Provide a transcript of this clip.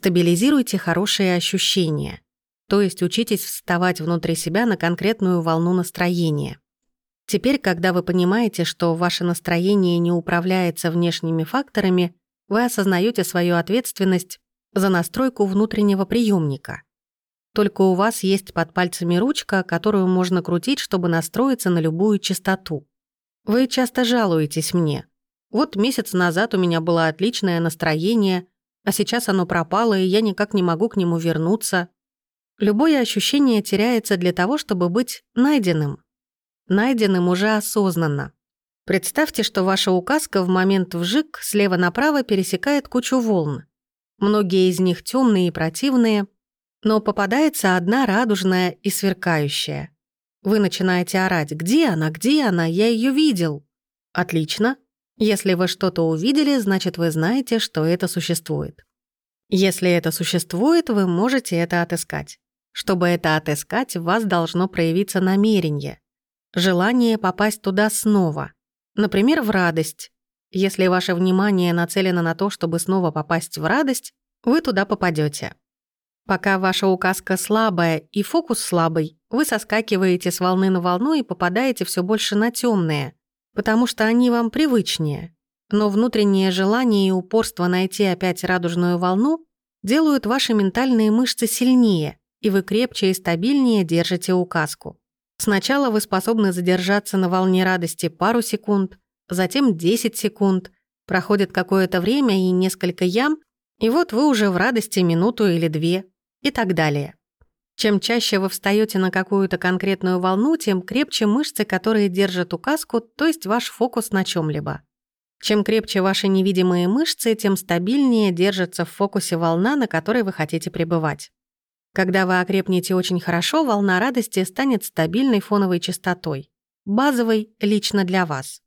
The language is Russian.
Стабилизируйте хорошие ощущения, то есть учитесь вставать внутри себя на конкретную волну настроения. Теперь, когда вы понимаете, что ваше настроение не управляется внешними факторами, вы осознаете свою ответственность за настройку внутреннего приемника. Только у вас есть под пальцами ручка, которую можно крутить, чтобы настроиться на любую частоту. Вы часто жалуетесь мне. Вот месяц назад у меня было отличное настроение, а сейчас оно пропало, и я никак не могу к нему вернуться. Любое ощущение теряется для того, чтобы быть найденным. Найденным уже осознанно. Представьте, что ваша указка в момент вжик слева направо пересекает кучу волн. Многие из них темные и противные, но попадается одна радужная и сверкающая. Вы начинаете орать «Где она? Где она? Я ее видел!» Отлично. Если вы что-то увидели, значит, вы знаете, что это существует. Если это существует, вы можете это отыскать. Чтобы это отыскать, в вас должно проявиться намерение. Желание попасть туда снова. Например, в радость. Если ваше внимание нацелено на то, чтобы снова попасть в радость, вы туда попадете. Пока ваша указка слабая и фокус слабый, вы соскакиваете с волны на волну и попадаете все больше на темные, потому что они вам привычнее. Но внутреннее желание и упорство найти опять радужную волну делают ваши ментальные мышцы сильнее, и вы крепче и стабильнее держите указку. Сначала вы способны задержаться на волне радости пару секунд, затем 10 секунд, проходит какое-то время и несколько ям, и вот вы уже в радости минуту или две, и так далее. Чем чаще вы встаете на какую-то конкретную волну, тем крепче мышцы, которые держат указку, то есть ваш фокус на чем либо Чем крепче ваши невидимые мышцы, тем стабильнее держится в фокусе волна, на которой вы хотите пребывать. Когда вы окрепнете очень хорошо, волна радости станет стабильной фоновой частотой, базовой лично для вас.